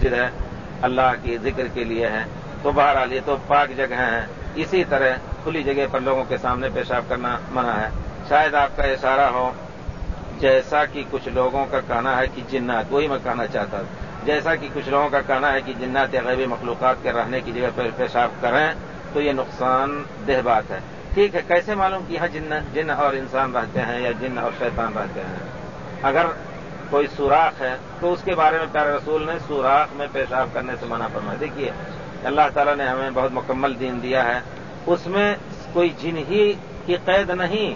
مسجد ہے اللہ کی ذکر کے لیے ہے تو بہرحال یہ تو پاک جگہ ہیں۔ اسی طرح کھلی جگہ پر لوگوں کے سامنے پیشاب کرنا منع ہے۔ شاید آپ کا اشارہ ہو، جیسا کہ کچھ لوگوں کا کہنا ہے کہ جنات، وہی میں کہنا چاہتا ہوں۔ جیسا کہ کچھ لوگوں کا کہنا ہے کہ جنات یا غیبی مخلوقات کے رہنے کی جگہ پر پیشاب کریں، تو یہ نقصان دہ بات ہے۔ ٹھیک ہے، کیسے معلوم کہ یہاں جن جن اور انسان رہتے ہیں یا جن اور شیطان رہتے ہیں؟ اگر کوئی سوراخ ہے تو اس کے بارے میں پیارے رسول نے سوراخ میں پیشاب کرنے سے منع فرمایا۔ دیکھیے، اللہ تعالیٰ نے ہمیں بہت مکمل دین دیا ہے۔ اس میں کوئی جن ہی کی قید نہیں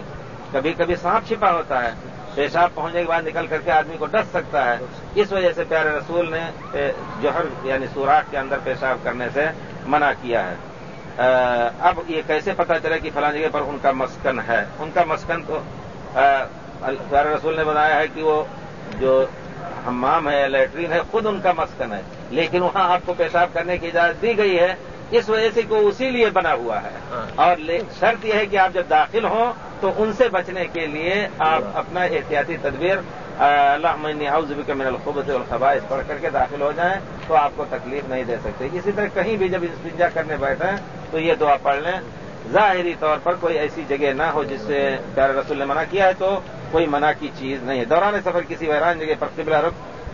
کبھی کبھی سانپ چھپا ہوتا ہے۔ پیشاب پہنچنے کے بعد نکل کر کے آدمی کو ڈس سکتا ہے۔ اس وجہ سے پیارے رسول نے جوہر یعنی سوراخ کے اندر پیشاب کرنے سے منع کیا ہے۔ اب یہ کیسے پتا چلے کہ فلاں جگہ پر ان کا مسکن ہے؟ ان کا مسکن تو پیارے رسول نے بتایا ہے کہ وہ جو ہمام ہے لیٹرین ہے خود ان کا مسکن ہے۔ لیکن وہاں آپ کو پیشاب کرنے کی اجازت دی گئی ہے۔ اس وجہ سے کو اسی لیے بنا ہوا ہے۔ ہاں۔ اور شرط یہ ہے کہ آپ جب داخل ہوں تو ان سے بچنے کے لیے آپ اپنا احتیاطی تدبیر اللہ من الخبت الخبائش پڑھ کر کے داخل ہو جائیں تو آپ کو تکلیف نہیں دے سکتے۔ اسی طرح کہیں بھی جب استنجا کرنے بیٹھیں تو یہ دعا پڑھ لیں۔ ظاہری طور پر کوئی ایسی جگہ نہ ہو جس سے پیارے رسول نے منع کیا ہے تو کوئی منع کی چیز نہیں ہے۔ دوران سفر کسی ویران جگہ پر قبلہ رخ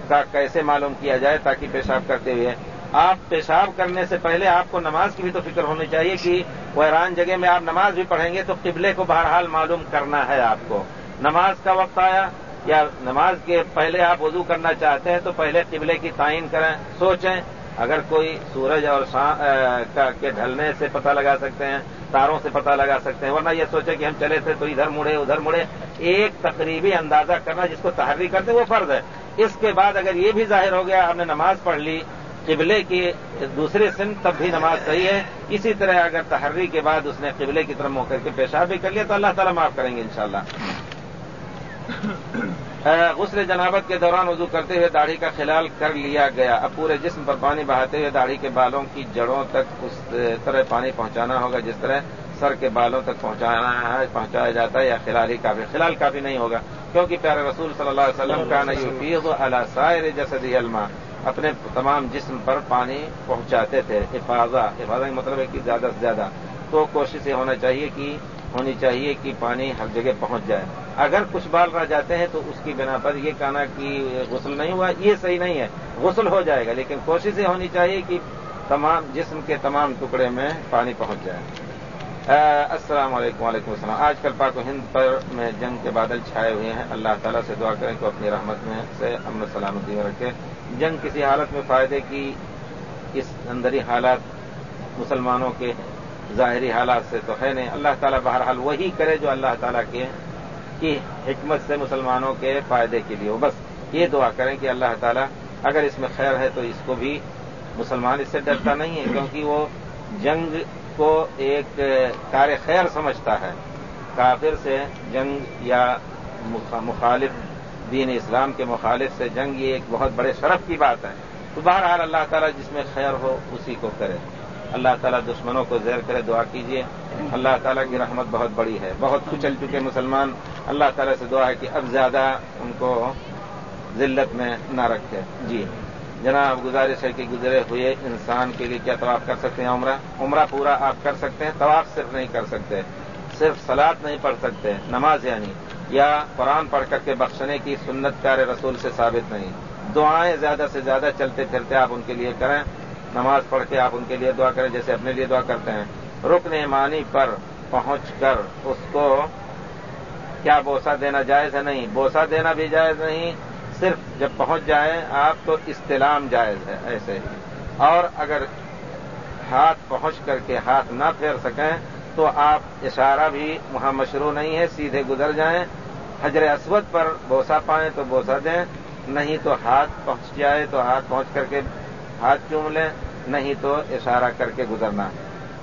کا کیسے معلوم کیا جائے تاکہ پیشاب کرتے ہوئے۔ آپ پیشاب کرنے سے پہلے آپ کو نماز کی بھی تو فکر ہونی چاہیے کہ ویران جگہ میں آپ نماز بھی پڑھیں گے تو قبلے کو بہرحال معلوم کرنا ہے آپ کو۔ نماز کا وقت آیا یا نماز کے پہلے آپ وضو کرنا چاہتے ہیں تو پہلے قبلے کی تعین کریں، سوچیں۔ اگر کوئی سورج اور کے ڈھلنے سے پتہ لگا سکتے ہیں، تاروں سے پتہ لگا سکتے ہیں، ورنہ یہ سوچے کہ ہم چلے تھے تو ادھر مڑے ادھر مڑے، ایک تقریبی اندازہ کرنا جس کو تحری کرتے وہ فرض ہے۔ اس کے بعد اگر یہ بھی ظاہر ہو گیا، ہم نے نماز پڑھ لی، قبلے کی دوسرے سن تب بھی نماز صحیح ہے۔ اسی طرح اگر تحری کے بعد اس نے قبلے کی طرف مو کر کے پیشاب بھی کر لیا، تو اللہ تعالیٰ معاف کریں گے انشاءاللہ۔ غسل جنابت کے دوران وضو کرتے ہوئے داڑھی کا خلال کر لیا گیا۔ اب پورے جسم پر پانی بہاتے ہوئے داڑھی کے بالوں کی جڑوں تک اس طرح پانی پہنچانا ہوگا، جس طرح سر کے بالوں تک پہنچانا ہے، پہنچایا جاتا ہے یا خلال ہی کافی خلال کافی نہیں ہوگا۔ کیونکہ پیارے رسول صلی اللہ علیہ وسلم کا نہیں سائر جسدی علما اپنے تمام جسم پر پانی پہنچاتے تھے۔ حفاظہ حفاظہ کا مطلب ہے کہ زیادہ سے زیادہ۔ تو کوشش یہ ہونا چاہیے کہ ہونی چاہیے کہ پانی ہر جگہ پہنچ جائے۔ اگر کچھ بال رہ جاتے ہیں تو اس کی بنا پر یہ کہنا کہ غسل نہیں ہوا، یہ صحیح نہیں ہے۔ غسل ہو جائے گا، لیکن کوشش یہ ہونی چاہیے کہ تمام جسم کے تمام ٹکڑے میں پانی پہنچ جائے۔ السلام علیکم، وعلیکم السلام۔ آج کل پاک و ہند پر میں جنگ کے بادل چھائے ہوئے ہیں۔ اللہ تعالیٰ سے دعا کریں کہ اپنی رحمت میں سے امن سلامتی میں رکھے۔ جنگ کسی حالت میں فائدے کی اس اندری حالات مسلمانوں کے ظاہری حالات سے تو ہے نہیں۔ اللہ تعالیٰ بہرحال وہی کرے جو اللہ تعالیٰ کے کی حکمت سے مسلمانوں کے فائدے کے لیے۔ ہو بس یہ دعا کریں کہ اللہ تعالیٰ اگر اس میں خیر ہے تو اس کو بھی مسلمان اس سے ڈرتا نہیں ہے، کیونکہ وہ جنگ کو ایک کار خیر سمجھتا ہے۔ کافر سے جنگ یا مخالف دین اسلام کے مخالف سے جنگ یہ ایک بہت بڑے شرف کی بات ہے۔ تو بہرحال اللہ تعالیٰ جس میں خیر ہو اسی کو کرے۔ اللہ تعالیٰ دشمنوں کو زیر کرے دعا کیجیے اللہ تعالیٰ کی رحمت بہت بڑی ہے۔ بہت کچل چکے مسلمان۔ اللہ تعالیٰ سے دعا ہے کہ اب زیادہ ان کو ذلت میں نہ رکھے۔ جی۔ جناب، گزارش ہے کہ گزرے ہوئے انسان کے لیے کیا طواف کر سکتے ہیں؟ عمرہ۔ عمرہ پورا آپ کر سکتے ہیں، طواف صرف نہیں کر سکتے۔ صرف سلاد نہیں پڑھ سکتے، نماز یعنی یا قرآن پڑھ کر کے بخشنے کی سنت کار رسول سے ثابت نہیں۔ دعائیں زیادہ سے زیادہ چلتے پھرتے آپ ان کے لیے کریں۔ نماز پڑھ کے آپ ان کے لیے دعا کریں، جیسے اپنے لیے دعا کرتے ہیں۔ رکن ایمانی پر پہنچ کر اس کو کیا بوسا دینا جائز ہے؟ نہیں بوسا دینا بھی جائز نہیں۔ صرف جب پہنچ جائیں آپ تو استلام جائز ہے، ایسے ہی۔ اور اگر ہاتھ پہنچ کر کے ہاتھ نہ پھیر سکیں تو آپ اشارہ بھی وہاں مشروع نہیں ہے، سیدھے گزر جائیں۔ حجر اسود پر بوسا پائیں تو بوسا دیں، نہیں تو ہاتھ پہنچ جائے تو ہاتھ پہنچ کر کے ہاتھ چوم لیں؟ نہیں تو اشارہ کر کے گزرنا۔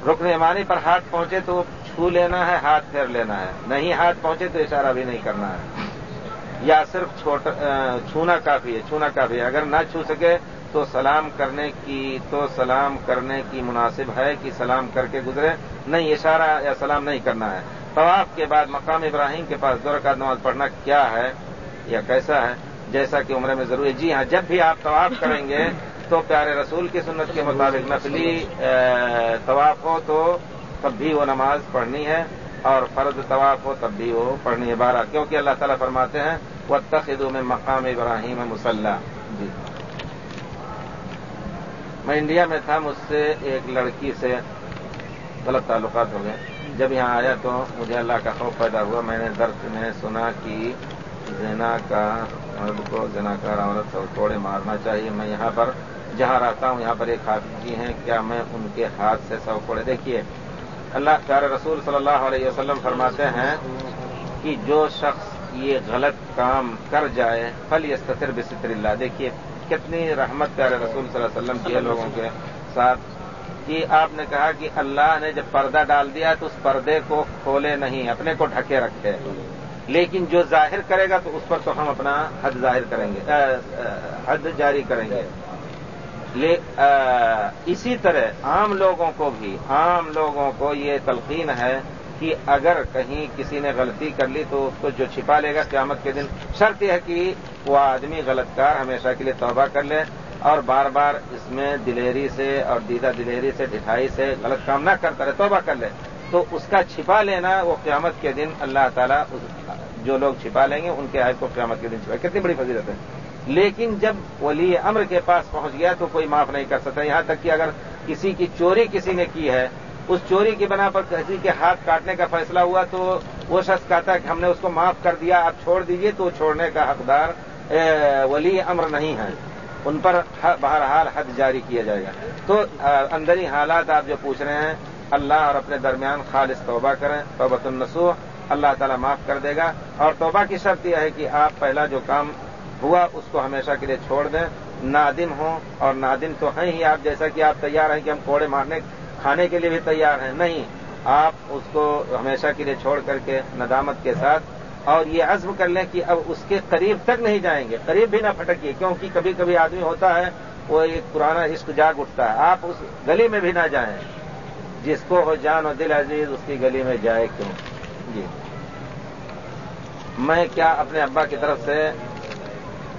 رکن ایمانی پر ہاتھ پہنچے تو چھو لینا ہے، ہاتھ پھیر لینا ہے۔ نہیں ہاتھ پہنچے تو اشارہ بھی نہیں کرنا ہے۔ یا صرف چھونا کافی ہے، چھونا کافی ہے۔ اگر نہ چھو سکے تو سلام کرنے کی، تو سلام کرنے کی مناسب ہے کہ سلام کر کے گزرے۔ نہیں، اشارہ یا سلام نہیں کرنا ہے۔ طواف کے بعد مقام ابراہیم کے پاس دور کا نماز پڑھنا کیا ہے یا کیسا ہے؟ جیسا کہ عمرے میں ضروری ہے۔ جی ہاں جب بھی آپ طواف کریں گے تو پیارے رسول کی سنت کے مطابق نفلی طواف ہو تو تب بھی وہ نماز پڑھنی ہے اور فرض طواف ہو تب بھی وہ پڑھنی ہے۔ بارہ، کیونکہ اللہ تعالیٰ فرماتے ہیں وہ تخدوں میں مقام ابراہیم مسلح جی۔ میں انڈیا میں تھا، مجھ سے ایک لڑکی سے غلط تعلقات ہو گئے۔ جب یہاں آیا تو مجھے اللہ کا خوف پیدا ہوا۔ میں نے درد، میں سنا کہ زنا کا مرد کو، زنا کا عورت توڑے مارنا چاہیے۔ میں یہاں پر جہاں رہتا ہوں، یہاں پر ایک حافظ جی ہیں، کیا میں ان کے ہاتھ سے سو کوڑے دیکھیے، اللہ پیارے رسول صلی اللہ علیہ وسلم فرماتے ہیں کہ جو شخص یہ غلط کام کر جائے فل یستر بستر اللہ۔ دیکھیے، کتنی رحمت پیارے رسول صلی اللہ علیہ وسلم کی ہے لوگوں کے ساتھ۔ کہ آپ نے کہا کہ اللہ نے جب پردہ ڈال دیا تو اس پردے کو کھولے نہیں، اپنے کو ڈھکے رکھے۔ لیکن جو ظاہر کرے گا تو اس پر تو ہم اپنا حد ظاہر کریں گے حد جاری کریں گے۔ اسی طرح عام لوگوں کو بھی، عام لوگوں کو یہ تلقین ہے کہ اگر کہیں کسی نے غلطی کر لی تو اس کو جو چھپا لے گا قیامت کے دن، شرط یہ ہے کہ وہ آدمی غلط کار ہمیشہ کے لیے توبہ کر لے اور بار بار اس میں دلیری سے اور دیدہ دلیری سے، ڈٹھائی سے غلط کام نہ کرتا رہے، توبہ کر لے۔ تو اس کا چھپا لینا وہ قیامت کے دن اللہ تعالیٰ جو لوگ چھپا لیں گے، ان کے عائد کو قیامت کے دن چھپا کتنی بڑی فضیلت ہے۔ لیکن جب ولی امر کے پاس پہنچ گیا تو کوئی معاف نہیں کر سکتا۔ یہاں تک کہ اگر کسی کی چوری کسی نے کی ہے، اس چوری کی بنا پر کسی کے ہاتھ کاٹنے کا فیصلہ ہوا تو وہ شخص کہتا ہے کہ ہم نے اس کو معاف کر دیا آپ چھوڑ دیجیے تو چھوڑنے کا حقدار ولی امر نہیں ہے۔ ان پر بہرحال حد جاری کیا جائے گا۔ تو اندری حالات آپ جو پوچھ رہے ہیں، اللہ اور اپنے درمیان خالص توبہ کریں، توبۃ النسوح اللہ تعالیٰ معاف کر دے گا۔ اور توبہ کی شرط یہ ہے کہ آپ پہلا جو کام ہوا، اس کو ہمیشہ کے لیے چھوڑ دیں۔ نادم ہوں اور نادم تو ہیں ہی آپ، جیسا کہ آپ تیار ہیں کہ ہم کوڑے مارنے، کھانے کے لیے بھی تیار ہیں۔ نہیں، آپ اس کو ہمیشہ کے لیے چھوڑ کر کے ندامت کے ساتھ اور یہ عزم کر لیں کہ اب اس کے قریب تک نہیں جائیں گے۔ قریب بھی نہ پھٹکیے، کیونکہ کبھی کبھی آدمی ہوتا ہے، وہ ایک پرانا عشق جاگ اٹھتا ہے۔ آپ اس گلی میں بھی نہ جائیں۔ جس کو ہو جان و دل عزیز، اس کی گلی میں جائے کیوں؟ جی۔ میں کیا اپنے ابا کی طرف سے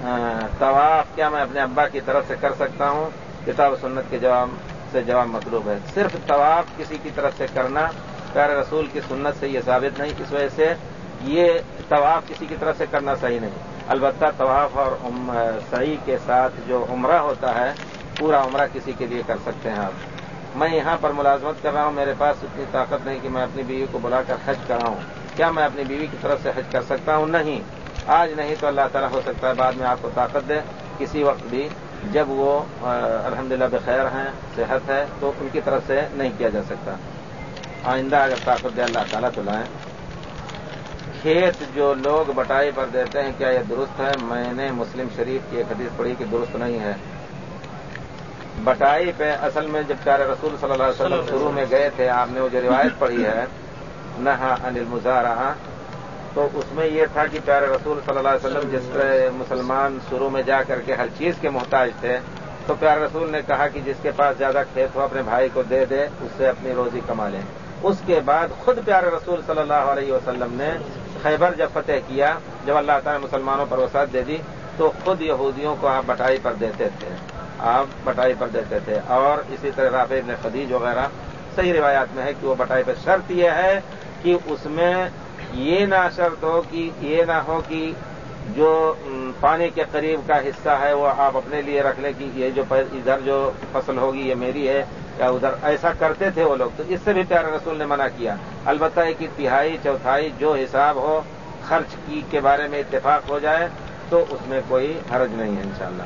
ہاں، طواف کیا میں اپنے ابا کی طرف سے کر سکتا ہوں؟ کتاب سنت کے جواب سے جواب مطلوب ہے۔ صرف طواف کسی کی طرف سے کرنا، پیارے رسول کی سنت سے یہ ثابت نہیں، اس وجہ سے یہ طواف کسی کی طرف سے کرنا صحیح نہیں۔ البتہ طواف اور صحیح کے ساتھ جو عمرہ ہوتا ہے، پورا عمرہ کسی کے لیے کر سکتے ہیں آپ۔ میں یہاں پر ملازمت کر رہا ہوں، میرے پاس اتنی طاقت نہیں کہ میں اپنی بیوی کو بلا کر حج کراؤں۔ کیا میں اپنی بیوی کی طرف سے حج کر سکتا ہوں؟ نہیں۔ آج نہیں تو اللہ تعالیٰ ہو سکتا ہے بعد میں آپ کو طاقت دے، کسی وقت بھی جب وہ الحمد للہ بخیر ہیں، صحت ہے، تو ان کی طرف سے نہیں کیا جا سکتا۔ آئندہ اگر طاقت دے، اللہ تعالیٰ تو لائیں۔ کھیت جو لوگ بٹائی پر دیتے ہیں، کیا یہ درست ہے؟ میں نے مسلم شریف کی ایک حدیث پڑھی کہ درست نہیں ہے۔ بٹائی پہ اصل میں جب پیارے رسول صلی اللہ علیہ وسلم شروع میں گئے تھے، آپ نے وہ جو روایت پڑھی ہے نہ انل مزارہ تو اس میں یہ تھا کہ پیارے رسول صلی اللہ علیہ وسلم جس طرح مسلمان شروع میں جا کر کے ہر چیز کے محتاج تھے، تو پیارے رسول نے کہا کہ جس کے پاس زیادہ کھیت ہو، اپنے بھائی کو دے دے، اس سے اپنی روزی کما لیں۔ اس کے بعد خود پیارے رسول صلی اللہ علیہ وسلم نے خیبر جب فتح کیا، جب اللہ تعالی مسلمانوں پر وسعت دے دی، تو خود یہودیوں کو آپ بٹائی پر دیتے تھے۔ آپ بٹائی پر دیتے تھے۔ اور اسی طرح رافع ابن خدیج وغیرہ، صحیح روایات میں ہے کہ وہ بٹائی پر شرط یہ ہے کہ اس میں یہ نہ شرط ہو کہ یہ نہ ہو کہ جو پانی کے قریب کا حصہ ہے وہ آپ اپنے لیے رکھ لیں کہ یہ جو ادھر جو فصل ہوگی یہ میری ہے یا ادھر ایسا کرتے تھے وہ لوگ تو اس سے بھی پیارے رسول نے منع کیا۔ البتہ ایک تہائی چوتھائی جو حساب ہو خرچ کی کے بارے میں اتفاق ہو جائے تو اس میں کوئی حرج نہیں ہے انشاءاللہ۔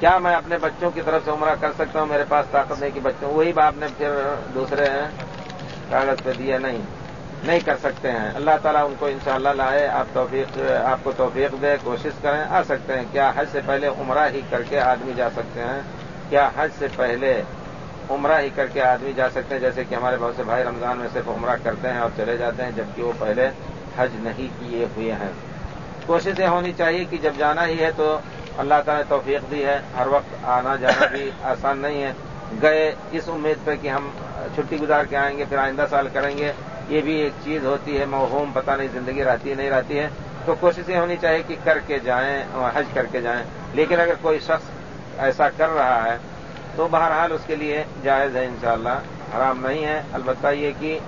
کیا میں اپنے بچوں کی طرف سے عمرہ کر سکتا ہوں؟ میرے پاس طاقت نہیں کہ بچوں وہی باپ نے پھر دوسرے ہیں۔ کاغذ پہ دیا نہیں نہیں کر سکتے ہیں۔ اللہ تعالیٰ ان کو انشاءاللہ لائے، آپ توفیق، آپ کو توفیق دے، کوشش کریں، آ سکتے ہیں۔ کیا حج سے پہلے عمرہ ہی کر کے آدمی جا سکتے ہیں؟ کیا حج سے پہلے عمرہ ہی کر کے آدمی جا سکتے ہیں؟ جیسے کہ ہمارے بہت سے بھائی رمضان میں صرف عمرہ کرتے ہیں اور چلے جاتے ہیں، جبکہ وہ پہلے حج نہیں کیے ہوئے ہیں۔ کوشش یہ ہونی چاہیے کہ جب جانا ہی ہے تو اللہ تعالیٰ نے توفیق دی ہے۔ ہر وقت آنا جانا بھی آسان نہیں ہے۔ گئے اس امید پہ کہ ہم چھٹی گزار کے آئیں گے، پھر آئندہ سال کریں گے، یہ بھی ایک چیز ہوتی ہے موہوم پتہ نہیں، زندگی رہتی ہے، نہیں رہتی ہے۔ تو کوشش یہ ہونی چاہیے کہ کر کے جائیں اور حج کر کے جائیں۔ لیکن اگر کوئی شخص ایسا کر رہا ہے، تو بہرحال اس کے لیے جائز ہے انشاءاللہ، حرام نہیں ہے۔ البتہ یہ کہ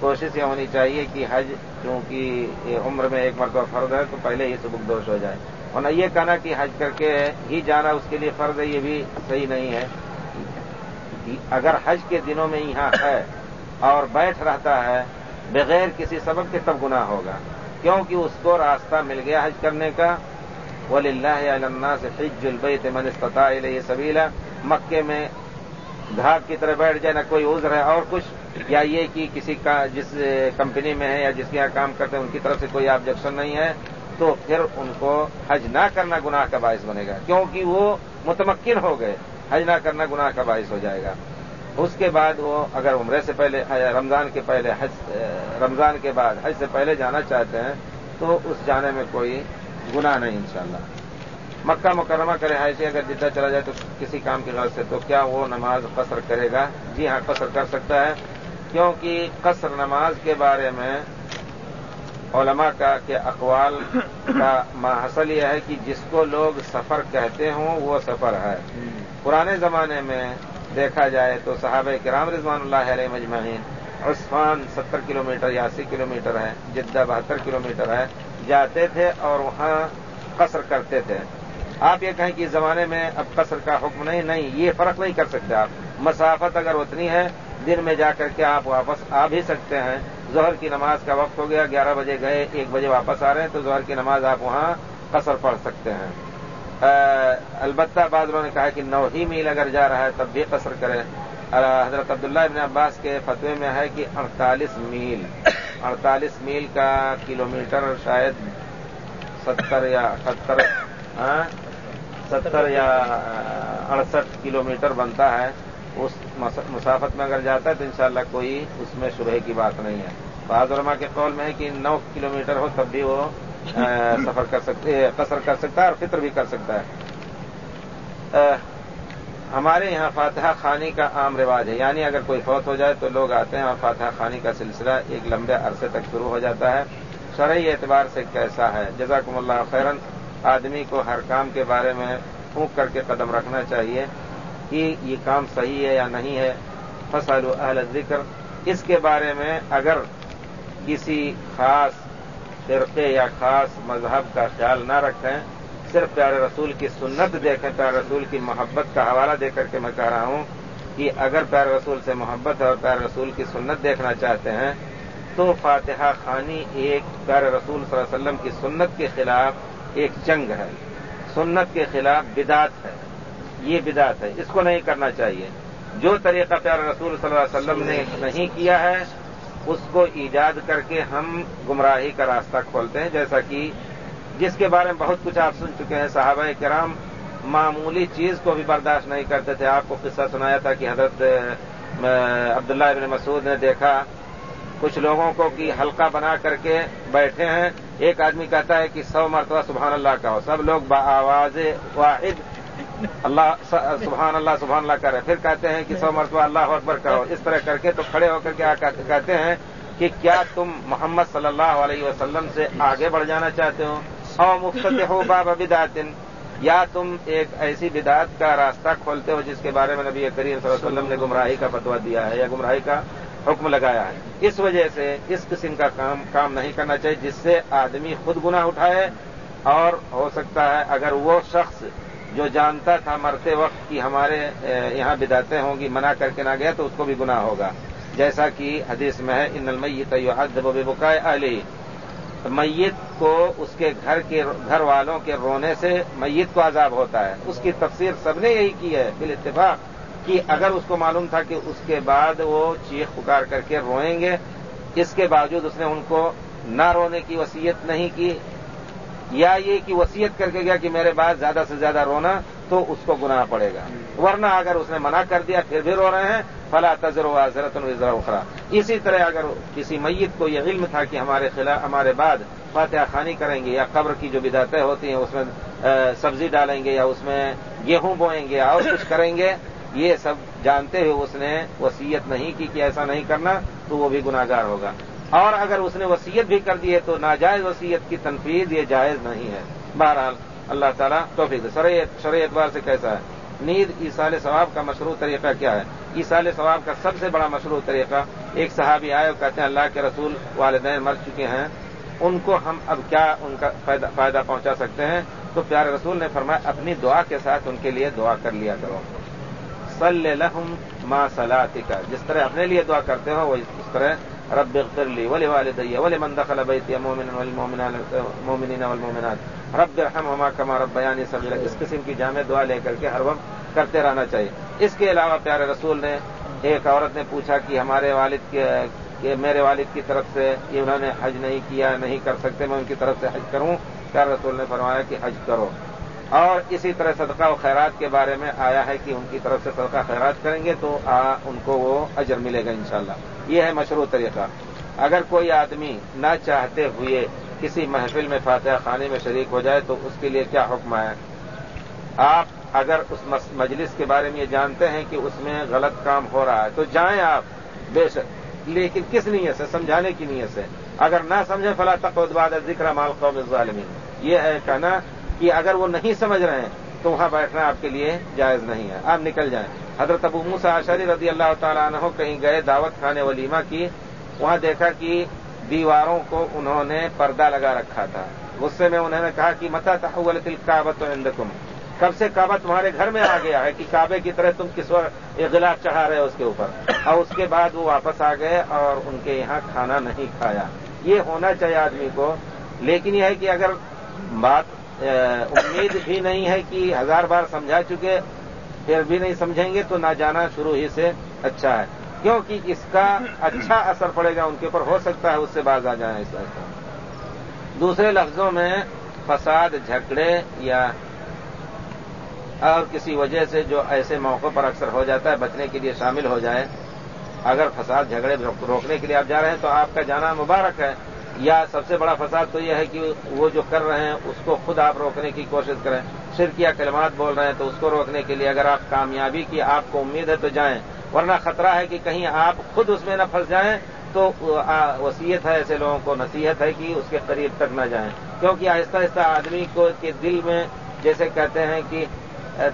کوشش یہ ہونی چاہیے کہ حج، چونکہ عمر میں ایک مرتبہ فرض ہے، تو پہلے ہی سبک دوش ہو جائے۔ اور نہ یہ کہنا کہ حج کر کے ہی جانا اس کے لیے فرض ہے، یہ بھی صحیح نہیں ہے۔ اگر حج کے دنوں میں یہاں ہے اور بیٹھ رہتا ہے، بغیر کسی سبب کے تب گناہ ہوگا۔ کیونکہ اس کو راستہ مل گیا حج کرنے کا۔ ولی اللہ علّہ سے فج البیت من استطاع یہ سبیلا مکے میں گھاٹ کی طرح بیٹھ جائے، نہ کوئی عذر ہے اور کچھ۔ یا یہ کہ کسی کا جس کمپنی میں ہے یا جس کے یہاں کام کرتے ہیں، ان کی طرف سے کوئی آبجیکشن نہیں ہے، تو پھر ان کو حج نہ کرنا گناہ کا باعث بنے گا۔ کیونکہ وہ متمکن ہو گئے۔ حج نہ کرنا گناہ کا باعث ہو جائے گا۔ اس کے بعد وہ اگر عمرے سے پہلے، رمضان کے پہلے، حج رمضان کے بعد حج سے پہلے جانا چاہتے ہیں، تو اس جانے میں کوئی گناہ نہیں انشاءاللہ۔ مکہ مکرمہ کرے رہائشی اگر جدہ چلا جائے تو کسی کام کی غرض سے، تو کیا وہ نماز قصر کرے گا؟ جی ہاں قصر کر سکتا ہے۔ کیونکہ قصر نماز کے بارے میں علماء کا کہ اقوال کا حاصل یہ ہے کہ جس کو لوگ سفر کہتے ہوں، وہ سفر ہے۔ پرانے زمانے میں دیکھا جائے تو صحابہ کرام رضوان اللہ علیہ مجمعین عثمان ستر کلو میٹر یا اسی کلو میٹر ہے جدہ بہتر کلو میٹر ہے جاتے تھے اور وہاں قصر کرتے تھے۔ آپ یہ کہیں کہ اس زمانے میں اب قصر کا حکم نہیں نہیں، یہ فرق نہیں کر سکتے آپ۔ مسافت اگر اتنی ہے، دن میں جا کر کے آپ واپس آ بھی سکتے ہیں۔ ظہر کی نماز کا وقت ہو گیا، گیارہ بجے گئے، ایک بجے واپس آ رہے ہیں، تو ظہر کی نماز آپ وہاں قصر پڑھ سکتے ہیں۔ البتہ بادلوں نے کہا کہ نو ہی میل اگر جا رہا ہے تب بھی قصر کرے۔ حضرت عبداللہ ابن عباس کے فتوے میں ہے کہ اڑتالیس میل اڑتالیس میل کا کلو میٹر شاید ستر یا اٹھہتر ہاں، ستر یا اڑسٹھ کلو میٹر بنتا ہے۔ اس مسافت میں اگر جاتا ہے تو انشاءاللہ کوئی اس میں شبہ کی بات نہیں ہے۔ بعض علماء کے قول میں ہے کہ نو کلو میٹر ہو تب بھی وہ سفر کر سکتے، قصر کر سکتا ہے اور فطر بھی کر سکتا ہے۔ ہمارے یہاں فاتحہ خانی کا عام رواج ہے۔ یعنی اگر کوئی فوت ہو جائے تو لوگ آتے ہیں اور فاتحہ خانی کا سلسلہ ایک لمبے عرصے تک شروع ہو جاتا ہے۔ شرعی اعتبار سے کیسا ہے؟ جزاکم اللہ خیرن آدمی کو ہر کام کے بارے میں پھونک کر کے قدم رکھنا چاہیے کہ یہ کام صحیح ہے یا نہیں ہے۔ فصل اہل ذکر اس کے بارے میں اگر کسی خاص فرقے یا خاص مذہب کا خیال نہ رکھیں۔ صرف پیارے رسول کی سنت دیکھیں، پیارے رسول کی محبت کا حوالہ دے کر کے میں کہہ رہا ہوں کہ اگر پیارے رسول سے محبت ہے اور پیارے رسول کی سنت دیکھنا چاہتے ہیں، تو فاتحہ خانی ایک پیارے رسول صلی اللہ علیہ وسلم کی سنت کے خلاف ایک جنگ ہے۔ سنت کے خلاف بدات ہے۔ یہ بدات ہے۔ اس کو نہیں کرنا چاہیے۔ جو طریقہ پیارا رسول صلی اللہ علیہ وسلم نے نہیں کیا ہے اس کو ایجاد کر کے ہم گمراہی کا راستہ کھولتے ہیں، جیسا کہ جس کے بارے میں بہت کچھ آپ سن چکے ہیں، صحابہ کرام معمولی چیز کو بھی برداشت نہیں کرتے تھے۔ آپ کو قصہ سنایا تھا کہ حضرت عبداللہ ابن مسعود نے دیکھا کچھ لوگوں کو کہ حلقہ بنا کر کے بیٹھے ہیں۔ ایک آدمی کہتا ہے کہ سو مرتبہ سبحان اللہ کا ہو سب لوگ بآواز واحد اللہ سبحان اللہ سبحان اللہ کرے پھر کہتے ہیں کہ سو مرتبہ اللہ اکبر کرو اس طرح کر کے تو کھڑے ہو کر کے کہتے ہیں کہ کیا تم محمد صلی اللہ علیہ وسلم سے آگے بڑھ جانا چاہتے ہو؟ او مفت ہو بابا بدعتن۔ یا تم ایک ایسی بدعت کا راستہ کھولتے ہو جس کے بارے میں نبی کریم صلی اللہ علیہ وسلم نے گمراہی کا فتوا دیا ہے یا گمراہی کا حکم لگایا ہے۔ اس وجہ سے اس قسم کا کام کام نہیں کرنا چاہیے، جس سے آدمی خود گناہ اٹھائے اور ہو سکتا ہے اگر وہ شخص جو جانتا تھا مرتے وقت کہ ہمارے یہاں بداتے ہوں گی، منع کر کے نہ گیا تو اس کو بھی گناہ ہوگا۔ جیسا کہ حدیث میں ہے، ان المیت ادب بکائے علی میت کو اس کے گھر کے، گھر والوں کے رونے سے میت کو عذاب ہوتا ہے۔ اس کی تفسیر سب نے یہی کی ہے بال اتفاق کہ اگر اس کو معلوم تھا کہ اس کے بعد وہ چیخ پکار کر کے روئیں گے، اس کے باوجود اس نے ان کو نہ رونے کی وصیت نہیں کی یا یہ کہ وصیت کر کے گیا کہ میرے بعد زیادہ سے زیادہ رونا تو اس کو گناہ پڑے گا۔ ورنہ اگر اس نے منع کر دیا پھر بھی رو رہے ہیں، فلا تجر و حضرت الزرا اخرا اسی طرح اگر کسی میت کو یہ علم تھا کہ ہمارے خلاف ہمارے بعد فاتحہ خانی کریں گے یا قبر کی جو بدعتیں ہوتی ہیں، اس میں سبزی ڈالیں گے یا اس میں گیہوں بوئیں گے اور کچھ کریں گے، یہ سب جانتے ہوئے اس نے وسیعت نہیں کی کہ ایسا نہیں کرنا تو وہ بھی گناگار ہوگا۔ اور اگر اس نے وسیعت بھی کر دی ہے تو ناجائز وسیعت کی تنفیذ یہ جائز نہیں ہے۔ بہرحال اللہ تعالیٰ توفیق شرع اعتبار سے کیسا ہے؟ نیند ایسال ثواب کا مشروع طریقہ کیا ہے؟ ایسال ثواب کا سب سے بڑا مشروع طریقہ ایک صحابی آئے اور کہتے ہیں اللہ کے رسول والدین مر چکے ہیں۔ ان کو ہم اب کیا ان کا فائدہ پہنچا سکتے ہیں؟ تو پیارے رسول نے فرمایا، اپنی دعا کے ساتھ ان کے لیے دعا کر لیا کرو۔ صلی لہم ما صلاح جس طرح اپنے لیے دعا کرتے ہو، وہ اس طرح رب اغفر لی ولی والدی ولی من دخل بیتی مومن والمومنین والمومنات رب ارحمهما کما ربیانی صغیرہ اس قسم کی جامع دعا لے کر کے ہر وقت کرتے رہنا چاہیے۔ اس کے علاوہ پیارے رسول نے ایک عورت نے پوچھا کہ ہمارے والد کے، کہ میرے والد کی طرف سے انہوں نے حج نہیں کیا، نہیں کر سکتے، میں ان کی طرف سے حج کروں۔ پیارے رسول نے فرمایا کہ حج کرو۔ اور اسی طرح صدقہ و خیرات کے بارے میں آیا ہے کہ ان کی طرف سے صدقہ خیرات کریں گے تو ان کو وہ اجر ملے گا انشاءاللہ۔ یہ ہے مشروع طریقہ۔ اگر کوئی آدمی نہ چاہتے ہوئے کسی محفل میں فاتحہ خانے میں شریک ہو جائے تو اس کے لیے کیا حکم ہے؟ آپ اگر اس مجلس کے بارے میں یہ جانتے ہیں کہ اس میں غلط کام ہو رہا ہے تو جائیں آپ، بے شک۔ لیکن کس نیت سے؟ سمجھانے کی نیت سے۔ اگر نہ سمجھیں فلاں بعد ذکر مال قوم ظالمین یہ ہے کہنا کہ اگر وہ نہیں سمجھ رہے ہیں تو وہاں بیٹھنا آپ کے لیے جائز نہیں ہے۔ آپ نکل جائیں۔ حضرت ابو موسا اشری رضی اللہ تعالیٰ عنہ کہیں گئے دعوت کھانے ولیمہ کی، وہاں دیکھا کہ دیواروں کو انہوں نے پردہ لگا رکھا تھا۔ غصے میں انہوں نے کہا کہ متا تحولت القابت عندکم؟ کب سے کعبہ تمہارے گھر میں آ گیا ہے کہ کعبے کی طرح تم کس وقت اغلاف چڑھا رہے ہو اس کے اوپر؟ اور اس کے بعد وہ واپس آ گئے اور ان کے یہاں کھانا نہیں کھایا۔ یہ ہونا چاہیے آدمی کو، لیکن یہ ہے کہ اگر بات امید بھی نہیں ہے کہ ہزار بار سمجھا چکے، پھر بھی نہیں سمجھیں گے تو نہ جانا شروع ہی سے اچھا ہے۔ کیونکہ اس کا اچھا اثر پڑے گا ان کے اوپر، ہو سکتا ہے اس سے باز آ جائیں اس دوسرے لفظوں میں فساد، جھگڑے یا اور کسی وجہ سے جو ایسے موقعوں پر اکثر ہو جاتا ہے، بچنے کے لیے شامل ہو جائے اگر فساد، جھگڑے روکنے کے لیے آپ جا رہے ہیں تو آپ کا جانا مبارک ہے۔ یا سب سے بڑا فساد تو یہ ہے کہ وہ جو کر رہے ہیں، اس کو خود آپ روکنے کی کوشش کریں۔ شرک یا کلمات بول رہے ہیں تو اس کو روکنے کے لیے اگر آپ کامیابی کی آپ کو امید ہے تو جائیں۔ ورنہ خطرہ ہے کہ کہیں آپ خود اس میں نہ پھنس جائیں تو وسیعت ہے ایسے لوگوں کو، نصیحت ہے کہ اس کے قریب تک نہ جائیں۔ کیونکہ آہستہ آہستہ آدمی کو کے دل میں جیسے کہتے ہیں کہ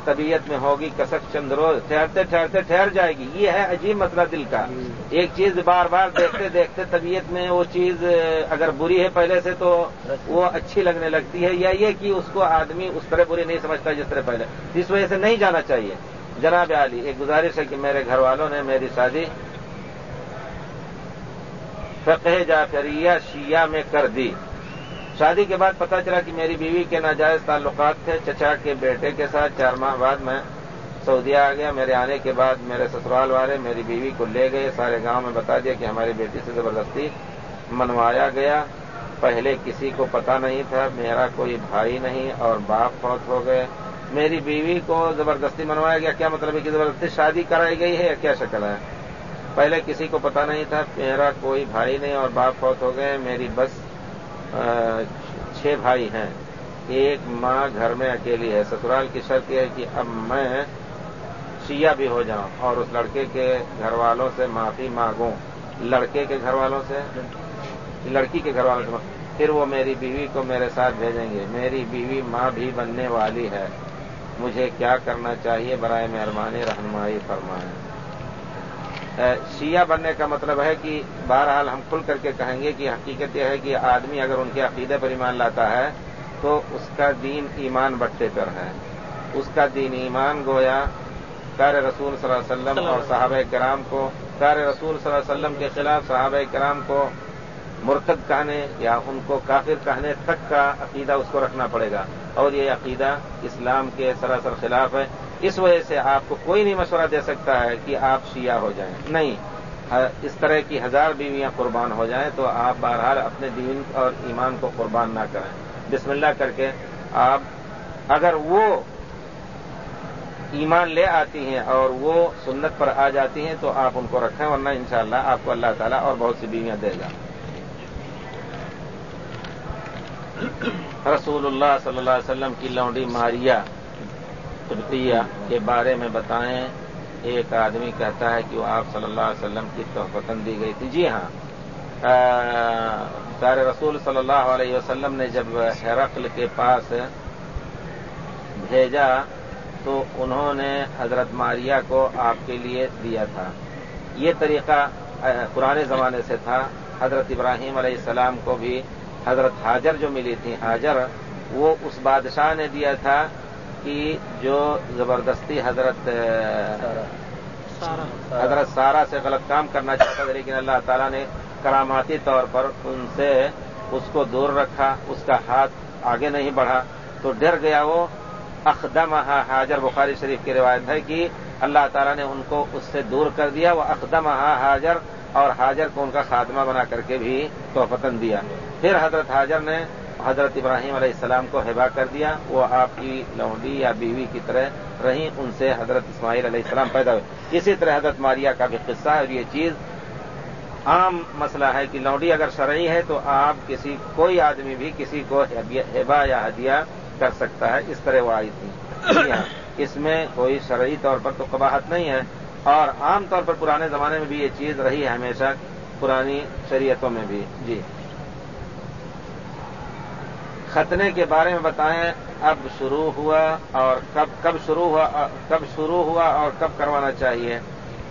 طبیعت میں ہوگی کسک چند روز ٹھہرتے ٹھہرتے ٹھہر جائے گی۔ یہ ہے عجیب مسئلہ دل کا۔ ایک چیز بار بار دیکھتے دیکھتے طبیعت میں وہ چیز اگر بری ہے پہلے سے تو وہ اچھی لگنے لگتی ہے یا یہ کہ اس کو آدمی اس طرح بری نہیں سمجھتا جس طرح پہلے۔ اس وجہ سے نہیں جانا چاہیے۔ جناب علی ایک گزارش ہے کہ میرے گھر والوں نے میری شادی فقہ جعفریہ شیعہ میں کر دی۔ شادی کے بعد پتا چلا کہ میری بیوی کے ناجائز تعلقات تھے، چچا کے بیٹے کے ساتھ چار ماہ بعد میں سعودیہ آ گیا، میرے آنے کے بعد میرے سسرال والے میری بیوی کو لے گئے، سارے گاؤں میں بتا دیا کہ ہماری بیٹی سے زبردستی منوایا گیا۔ پہلے کسی کو پتا نہیں تھا، میرا کوئی بھائی نہیں اور باپ فوت ہو گئے۔ میری بیوی کو زبردستی منوایا گیا، کیا مطلب ہے کہ زبردستی شادی کرائی گئی ہے یا کیا شکل ہے؟ پہلے کسی کو پتا نہیں تھا، میرا کوئی بھائی نہیں اور باپ فوت ہو گئے، میری بس چھ بھائی ہیں۔ ایک ماں گھر میں اکیلی ہے۔ سسرال کی شرط یہ ہے کہ اب میں شیعہ بھی ہو جاؤں اور اس لڑکے کے گھر والوں سے معافی مانگوں۔ لڑکے کے گھر والوں سے؟ لڑکی کے گھر والوں سے۔ پھر وہ میری بیوی کو میرے ساتھ بھیجیں گے۔ میری بیوی ماں بھی بننے والی ہے۔ مجھے کیا کرنا چاہیے؟ برائے مہربانی رہنمائی فرمائیں۔ شیعہ بننے کا مطلب ہے کہ بہرحال ہم کھل کر کے کہیں گے کہ حقیقت یہ ہے کہ آدمی اگر ان کے عقیدے پر ایمان لاتا ہے تو اس کا دین ایمان بٹے پر ہے۔ اس کا دین ایمان گویا کار رسول صلی اللہ علیہ وسلم اور صحابہ کرام کو، کار رسول صلی اللہ علیہ وسلم کے خلاف صحابہ کرام کو مرتد کہنے یا ان کو کافر کہنے تک کا عقیدہ اس کو رکھنا پڑے گا۔ اور یہ عقیدہ اسلام کے سراسر خلاف ہے۔ اس وجہ سے آپ کو کوئی نہیں مشورہ دے سکتا ہے کہ آپ شیعہ ہو جائیں۔ نہیں اس طرح کی ہزار بیویاں قربان ہو جائیں تو آپ بہرحال اپنے دین اور ایمان کو قربان نہ کریں۔ بسم اللہ کر کے آپ اگر وہ ایمان لے آتی ہیں اور وہ سنت پر آ جاتی ہیں تو آپ ان کو رکھیں، ورنہ انشاءاللہ آپ کو اللہ تعالیٰ اور بہت سی بیویاں دے گا۔ رسول اللہ صلی اللہ علیہ وسلم کی لونڈی ماریا ترتیہ کے بارے میں بتائیں۔ ایک آدمی کہتا ہے کہ وہ آپ صلی اللہ علیہ وسلم کی تحفتن دی گئی تھی۔ جی ہاں۔ سارے رسول صلی اللہ علیہ وسلم نے جب حرقل کے پاس بھیجا تو انہوں نے حضرت ماریا کو آپ کے لیے دیا تھا۔ یہ طریقہ پرانے زمانے سے تھا۔ حضرت ابراہیم علیہ السلام کو بھی حضرت حاجر جو ملی تھی، حاجر، وہ اس بادشاہ نے دیا تھا۔ کہ جو زبردستی حضرت حضرت سارا سے غلط کام کرنا چاہتا تھا لیکن اللہ تعالیٰ نے کراماتی طور پر ان سے اس کو دور رکھا اس کا ہاتھ آگے نہیں بڑھا تو ڈر گیا وہ۔ اقدم حاجر بخاری شریف کی روایت ہے کہ اللہ تعالیٰ نے ان کو اس سے دور کر دیا۔ وہ اقدم حاجر اور حاجر کو ان کا خاتمہ بنا کر کے بھی توفتن دیا۔ پھر حضرت حاجر نے حضرت ابراہیم علیہ السلام کو ہبا کر دیا، وہ آپ کی لونڈی یا بیوی کی طرح رہیں، ان سے حضرت اسماعیل علیہ السلام پیدا ہوئے۔ اسی طرح حضرت ماریا کا بھی قصہ ہے اور یہ چیز عام مسئلہ ہے کہ لونڈی اگر شرعی ہے تو آپ کسی، کوئی آدمی بھی کسی کو ہبا یا ہدیہ کر سکتا ہے، اس طرح وہ آئی تھی۔ جی ہاں، اس میں کوئی شرعی طور پر تو قباحت نہیں ہے۔ اور عام طور پر پرانے زمانے میں بھی یہ چیز رہی ہے ہمیشہ، پرانی شریعتوں میں بھی۔ جی۔ ختنے کے بارے میں بتائیں، اب شروع ہوا اور کب کب شروع ہوا، کب شروع ہوا اور کب کروانا چاہیے۔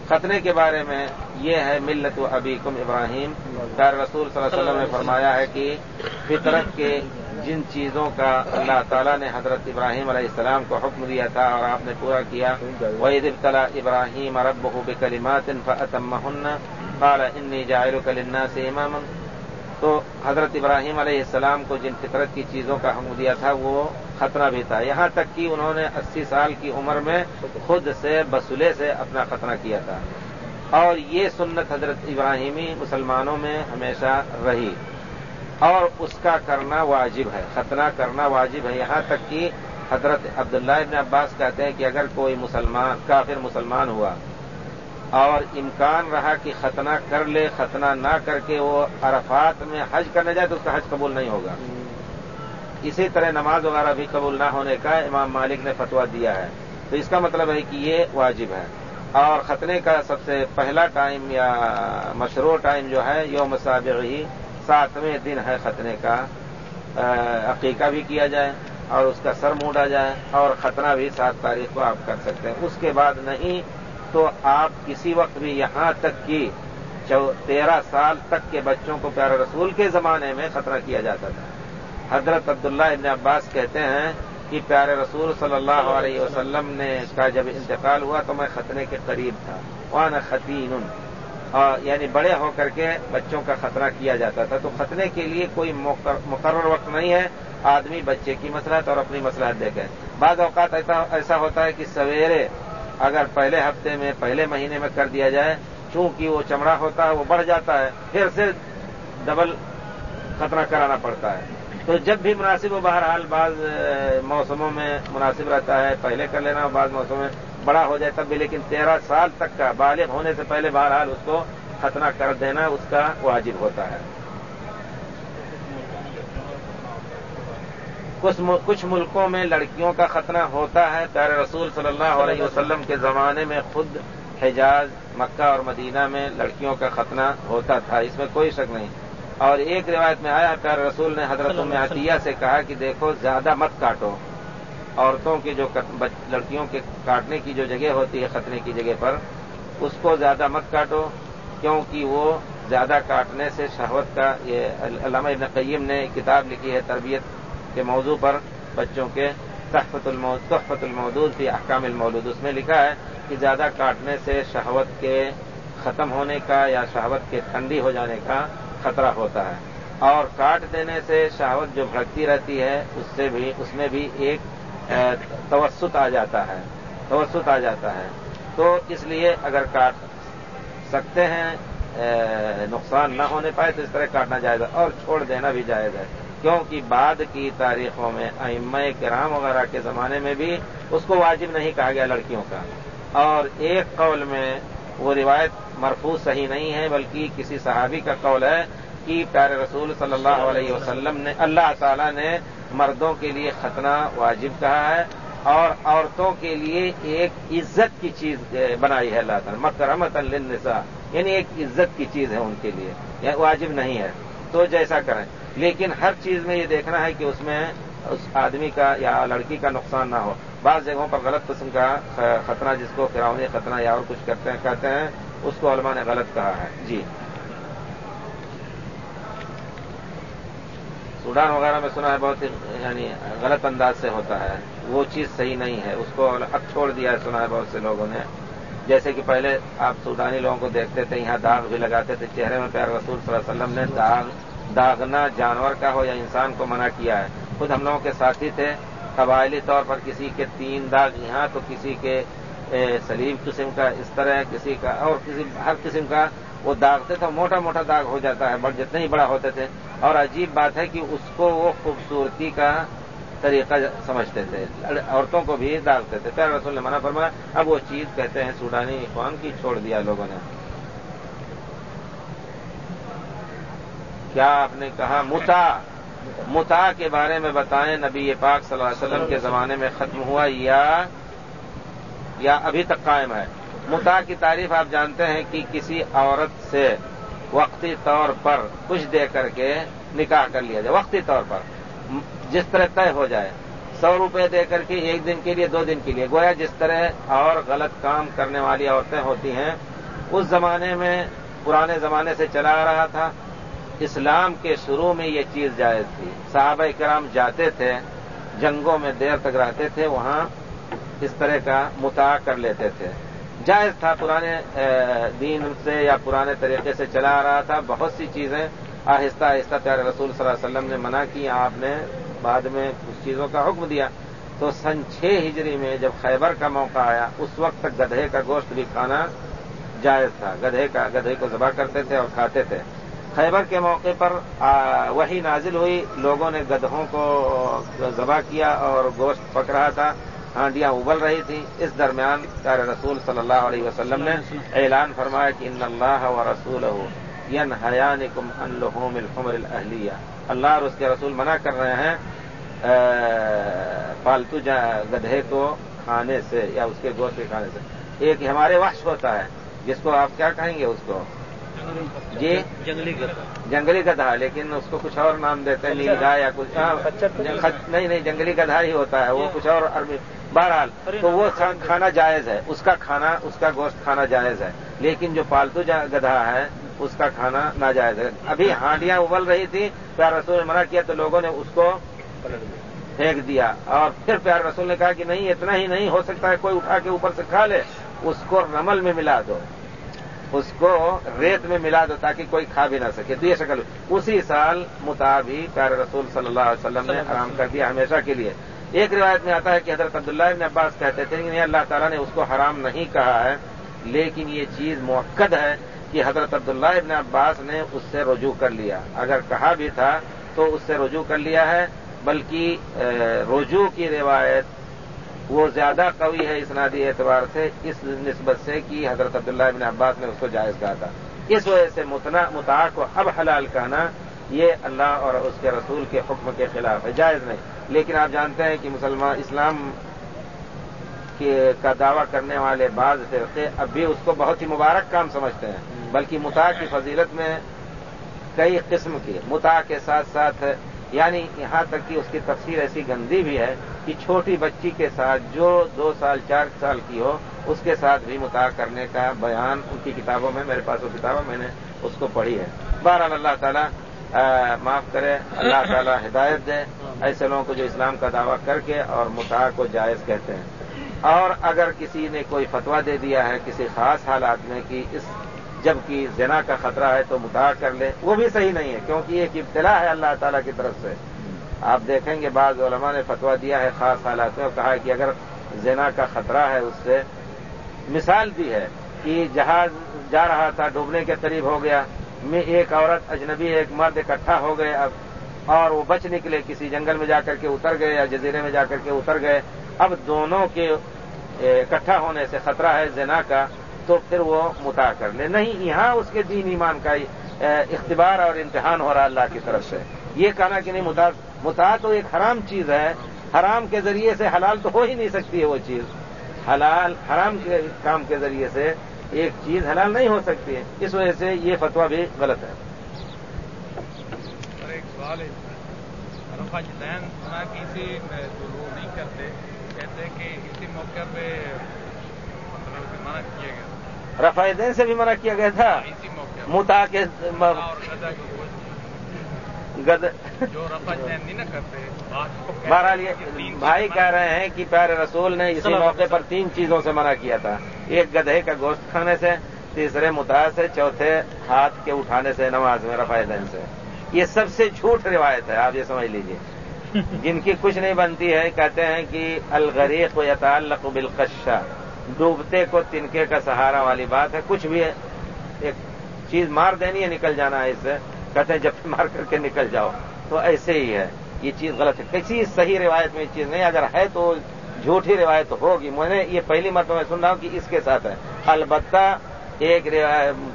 ختنے کے بارے میں یہ ہے، ملت و ابی کم ابراہیم۔ دار رسول صلی اللہ علیہ وسلم نے فرمایا ہے کہ فطرت کے جن چیزوں کا اللہ تعالیٰ نے حضرت ابراہیم علیہ السلام کو حکم دیا تھا اور آپ نے پورا کیا وحید ابتلا ابراہیم ارب کلیمات قال انی جائر کلنا سے امام تو حضرت ابراہیم علیہ السلام کو جن فطرت کی چیزوں کا حکم دیا تھا، وہ خطرہ بھی تھا۔ یہاں تک کہ انہوں نے اسی سال کی عمر میں خود سے بسلے سے اپنا خطرہ کیا تھا۔ اور یہ سنت حضرت ابراہیمی مسلمانوں میں ہمیشہ رہی۔ اور اس کا کرنا واجب ہے ختنہ کرنا واجب ہے۔ یہاں تک کہ حضرت عبداللہ ابن عباس کہتے ہیں کہ اگر کوئی مسلمان، کافر مسلمان ہوا اور امکان رہا کہ ختنہ کر لے، ختنہ نہ کر کے وہ عرفات میں حج کرنے جائے تو اس کا حج قبول نہیں ہوگا۔ اسی طرح نماز وغیرہ بھی قبول نہ ہونے کا امام مالک نے فتوا دیا ہے۔ تو اس کا مطلب ہے کہ یہ واجب ہے۔ اور ختنے کا سب سے پہلا ٹائم یا مشروع ٹائم جو ہے، یوم ہی ساتویں دن ہے ختنے کا۔ عقیقہ بھی کیا جائے اور اس کا سر مونڈا جائے اور ختنہ بھی سات تاریخ کو آپ کر سکتے ہیں۔ اس کے بعد نہیں تو آپ کسی وقت بھی یہاں تک کہ تیرہ سال تک کے بچوں کو پیارے رسول کے زمانے میں خطرہ کیا جاتا تھا۔ حضرت عبداللہ ابن عباس کہتے ہیں کہ پیارے رسول صلی اللہ علیہ وسلم نے کا جب انتقال ہوا تو میں ختنے کے قریب تھا۔ وہاں خطین یعنی بڑے ہو کر کے بچوں کا خطرہ کیا جاتا تھا۔ تو خطرے کے لیے کوئی مقرر وقت نہیں ہے۔ آدمی بچے کی مسلحت اور اپنی مسلحت دیکھے۔ بعض اوقات ایسا ہوتا ہے کہ سویرے اگر پہلے ہفتے میں، پہلے مہینے میں کر دیا جائے، چونکہ وہ چمڑا ہوتا ہے، وہ بڑھ جاتا ہے، پھر سے ڈبل خطرہ کرانا پڑتا ہے۔ تو جب بھی مناسب ہو بہرحال بعض موسموں میں مناسب رہتا ہے، پہلے کر لینا، بعض موسموں میں بڑا ہو جائے تب بھی، لیکن تیرہ سال تک کا بالغ ہونے سے پہلے بہرحال اس کو ختنہ کر دینا اس کا واجب ہوتا ہے۔ کچھ ملکوں میں لڑکیوں کا ختنہ ہوتا ہے۔ پیارے رسول صلی اللہ علیہ وسلم کے زمانے میں خود حجاز مکہ اور مدینہ میں لڑکیوں کا ختنہ ہوتا تھا۔ اس میں کوئی شک نہیں۔ اور ایک روایت میں آیا پیارے رسول نے حضرت عطیہ سے کہا کہ دیکھو زیادہ مت کاٹو۔ عورتوں کی جو لڑکیوں کے کاٹنے کی جو جگہ ہوتی ہے خطرے کی جگہ پر اس کو زیادہ مت کاٹو۔ کیونکہ وہ زیادہ کاٹنے سے شہوت کا یہ علامہ ابن قیم نے کتاب لکھی ہے تربیت کے موضوع پر بچوں کے تحفت تحفت المودود فی احکام المولود، اس میں لکھا ہے کہ زیادہ کاٹنے سے شہوت کے ختم ہونے کا یا شہوت کے ٹھنڈی ہو جانے کا خطرہ ہوتا ہے۔ اور کاٹ دینے سے شہوت جو بھڑکتی رہتی ہے، اس سے بھی، اس میں بھی ایک توسط آ جاتا ہے، توسط آ جاتا ہے۔ تو اس لیے اگر کاٹ سکتے ہیں نقصان نہ ہونے پائے تو اس طرح کاٹنا جائز ہے اور چھوڑ دینا بھی جائز ہے۔ کیونکہ بعد کی تاریخوں میں ائمہ کرام وغیرہ کے زمانے میں بھی اس کو واجب نہیں کہا گیا لڑکیوں کا۔ اور ایک قول میں وہ روایت مرفوظ صحیح نہیں ہے، بلکہ کسی صحابی کا قول ہے کہ پیارے رسول صلی اللہ علیہ وسلم نے، اللہ تعالی نے مردوں کے لیے ختنہ واجب کہا ہے اور عورتوں کے لیے ایک عزت کی چیز بنائی ہے، اللہ تعالیٰ مکرمت النساء یعنی ایک عزت کی چیز ہے ان کے لیے واجب نہیں ہے۔ تو جیسا کریں۔ لیکن ہر چیز میں یہ دیکھنا ہے کہ اس میں اس آدمی کا یا لڑکی کا نقصان نہ ہو۔ بعض جگہوں پر غلط قسم کا خطرہ جس کو فراؤنی خطرہ یا اور کچھ کرتے ہیں، کہتے ہیں، اس کو علماء نے غلط کہا ہے۔ جی۔ سوڈان وغیرہ میں سنا ہے، بہت ہی یعنی غلط انداز سے ہوتا ہے۔ وہ چیز صحیح نہیں ہے۔ اس کو اب چھوڑ دیا ہے، سنا ہے بہت سے لوگوں نے۔ جیسے کہ پہلے آپ سوڈانی لوگوں کو دیکھتے تھے، یہاں داغ بھی لگاتے تھے، چہرے میں پیار رسول صلی اللہ علیہ وسلم نے داغ داغنا جانور کا ہو یا انسان کو منع کیا ہے۔ خود ہم لوگوں کے ساتھی تھے، قبائلی طور پر کسی کے تین داغ یہاں تو کسی کے سلیم قسم کا اس طرح، کسی کا اور کسی، ہر قسم کا وہ داغتے تھے، موٹا موٹا داغ ہو جاتا ہے بٹ جتنے ہی بڑا ہوتے تھے۔ اور عجیب بات ہے کہ اس کو وہ خوبصورتی کا طریقہ سمجھتے تھے۔ عورتوں کو بھی داغتے تھے۔ پیر رسول نے منع فرمایا، اب وہ چیز کہتے ہیں، سوڈانی اخوان کی چھوڑ دیا لوگوں نے۔ کیا آپ نے کہا متا متا کے بارے میں بتائیں، نبی پاک صلی اللہ علیہ وسلم کے زمانے میں ختم ہوا یا یا ابھی تک قائم ہے؟ متا کی تعریف آپ جانتے ہیں کہ کسی عورت سے وقتی طور پر کچھ دے کر کے نکاح کر لیا جائے، وقتی طور پر، جس طرح طے ہو جائے۔ سو روپے دے کر کے ایک دن کے لیے، دو دن کے لیے۔ گویا جس طرح اور غلط کام کرنے والی عورتیں ہوتی ہیں، اس زمانے میں، پرانے زمانے سے چلا آ رہا تھا۔ اسلام کے شروع میں یہ چیز جائز تھی۔ صحابہ کرام جاتے تھے، جنگوں میں دیر تک رہتے تھے، وہاں اس طرح کا متا کر لیتے تھے۔ جائز تھا، پرانے دین سے یا پرانے طریقے سے چلا آ رہا تھا۔ بہت سی چیزیں آہستہ آہستہ پیارے رسول صلی اللہ علیہ وسلم نے منع کی۔ آپ نے بعد میں اس چیزوں کا حکم دیا۔ تو سن چھ ہجری میں جب خیبر کا موقع آیا، اس وقت تک گدھے کا گوشت بھی کھانا جائز تھا۔ گدھے کا، گدھے کو ذبح کرتے تھے اور کھاتے تھے۔ خیبر کے موقع پر وہی نازل ہوئی۔ لوگوں نے گدھوں کو ذبح کیا اور گوشت پک رہا تھا۔ ہانڈیاں ابل رہی تھی اس درمیان پیارے رسول صلی اللہ علیہ وسلم نے اعلان فرمایا کہ ان اللہ و رسول ین حیان کم الحمر الحلیہ اللہ اور اس کے رسول منع کر رہے ہیں پالتو گدھے کو کھانے سے یا اس کے گوشت کے کھانے سے۔ ایک ہمارے وحش ہوتا ہے۔ جس کو آپ کیا کہیں گے؟ اس کو جی؟ جنگلی گدھا۔ جنگلی گدھا لیکن اس کو کچھ اور نام دیتے ہیں نیل گائے یا کچھ۔ نہیں نہیں جنگلی گدھا ہی ہوتا ہے وہ کچھ اور بہرحال تو وہ کھانا جائز ہے اس کا کھانا اس کا گوشت کھانا جائز ہے لیکن جو پالتو گدھا ہے اس کا کھانا ناجائز ہے۔ ابھی ہانڈیاں ابل رہی تھی پیار رسول نے منع کیا تو لوگوں نے اس کو پھینک دیا۔ اور پھر پیار رسول نے کہا کہ نہیں اتنا ہی نہیں ہو سکتا ہے کوئی اٹھا کے اوپر سے کھا لے اس کو رمل میں ملا دو۔ اس کو ریت میں ملا دو تاکہ کوئی کھا بھی نہ سکے۔ تو یہ شکل اسی سال مطابق پیار رسول صلی اللہ علیہ وسلم نے آرام کر دیا ہمیشہ کے لیے۔ ایک روایت میں آتا ہے کہ حضرت عبداللہ ابن عباس کہتے تھے کہ اللہ تعالیٰ نے اس کو حرام نہیں کہا ہے، لیکن یہ چیز موقع ہے کہ حضرت عبداللہ ابن عباس نے اس سے رجوع کر لیا۔ اگر کہا بھی تھا تو اس سے رجوع کر لیا ہے، بلکہ رجوع کی روایت وہ زیادہ قوی ہے اسنادی اعتبار سے، اس نسبت سے کہ حضرت عبداللہ ابن عباس نے اس کو جائز کہا تھا۔ اس وجہ سے متع کو اب حلال کہنا یہ اللہ اور اس کے رسول کے حکم کے خلاف ہے، جائز نہیں۔ لیکن آپ جانتے ہیں کہ مسلمان، اسلام کا دعویٰ کرنے والے بعض فرقے اب بھی اس کو بہت ہی مبارک کام سمجھتے ہیں۔ بلکہ متا کی فضیلت میں کئی قسم کی متا کے ساتھ ساتھ یعنی یہاں تک کہ اس کی تفسیر ایسی گندی بھی ہے کہ چھوٹی بچی کے ساتھ جو دو سال، چار سال کی ہو، اس کے ساتھ بھی متا کرنے کا بیان ان کی کتابوں میں، میرے پاس وہ کتابیں میں نے اس کو پڑھی ہے۔ بہرحال اللہ تعالیٰ معاف کرے، اللہ تعالیٰ ہدایت دے، ایسے لوگوں کو جو اسلام کا دعویٰ کر کے اور متا کو جائز کہتے ہیں۔ اور اگر کسی نے کوئی فتوا دے دیا ہے کسی خاص حالات میں کہ اس جبکہ زنا کا خطرہ ہے تو مداح کر لے۔ وہ بھی صحیح نہیں ہے، کیونکہ ایک ابتلا ہے اللہ تعالیٰ کی طرف سے۔ آپ دیکھیں گے بعض علماء نے فتوا دیا ہے، خاص حالات میں اور کہا کہ اگر زنا کا خطرہ ہے اس سے۔ مثال دی ہے کہ جہاز جا رہا تھا، ڈوبنے کے قریب ہو گیا۔ میں ایک عورت، اجنبی ایک مرد اکٹھا ہو گئے، اب اور وہ بچ نکلے، کسی جنگل میں جا کر کے اتر گئے یا جزیرے میں جا کر کے اتر گئے۔ اب دونوں کے اکٹھا ہونے سے خطرہ ہے زنا کا۔ تو پھر وہ متا کر لے۔ نہیں، یہاں اس کے دین ایمان کا اختبار اور امتحان ہو رہا اللہ کی طرف سے۔ یہ کہنا کہ نہیں متا متا تو ایک حرام چیز ہے۔ حرام کے ذریعے سے حلال تو ہو ہی نہیں سکتی ہے وہ چیز۔ حلال، حرام کے کام کے ذریعے سے ایک چیز حلال نہیں ہو سکتی ہے۔ اس وجہ سے یہ فتوا بھی غلط ہے۔ ایک سوال ہے جو لوگ نہیں کرتے۔ کہتے کہ اسی موقع پہ مطلب منع کیا گیا۔ رفا دین سے بھی منع کیا گیا تھا۔ متا کے بہرحال بھائی کہہ رہے ہیں کہ پیارے رسول نے اسی موقع پر تین چیزوں سے منع کیا تھا۔ ایک گدھے کا گوشت کھانے سے تیسرے متا سے چوتھے ہاتھ کے اٹھانے سے نماز میں رفا دین سے۔ یہ سب سے جھوٹ روایت ہے آپ یہ سمجھ لیجیے۔ جن کی کچھ نہیں بنتی ہے کہتے ہیں کہ الغریق و یتعلق بالقشہ۔ ڈوبتے کو تنکے کا سہارا والی بات ہے۔ کچھ بھی ایک چیز مار دینی ہے، نکل جانا ہے اس سے۔ کہتے ہیں، جب مار کر کے نکل جاؤ۔ تو ایسے ہی ہے۔ یہ چیز غلط ہے۔ کسی صحیح روایت میں یہ چیز نہیں۔ اگر ہے تو جھوٹی روایت ہوگی۔ میں نے یہ پہلی مرتبہ میں سن رہا ہوں کہ اس کے ساتھ ہے۔ البتہ ایک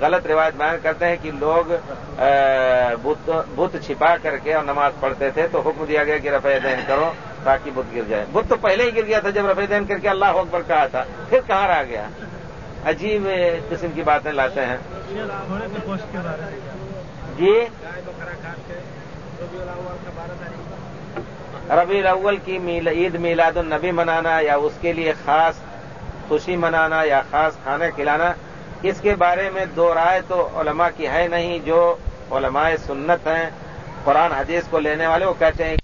غلط روایت بیان کرتے ہیں کہ لوگ بت چھپا کر کے اور نماز پڑھتے تھے۔ تو حکم دیا گیا کہ رفع دین کرو۔ تاکہ بت گر جائے۔ بت تو پہلے ہی گر گیا تھا جب رفع دین کر کے اللہ اکبر کہا تھا۔ پھر کہاں رہ گیا؟ عجیب قسم کی باتیں لاتے ہیں۔ جی ربی الاول کی عید میلاد النبی منانا یا اس کے لیے خاص خوشی منانا یا خاص کھانا کھلانا، اس کے بارے میں دو رائے تو علماء کی ہے نہیں جو علماء سنت ہیں، قرآن حدیث کو لینے والے وہ کہتے ہیں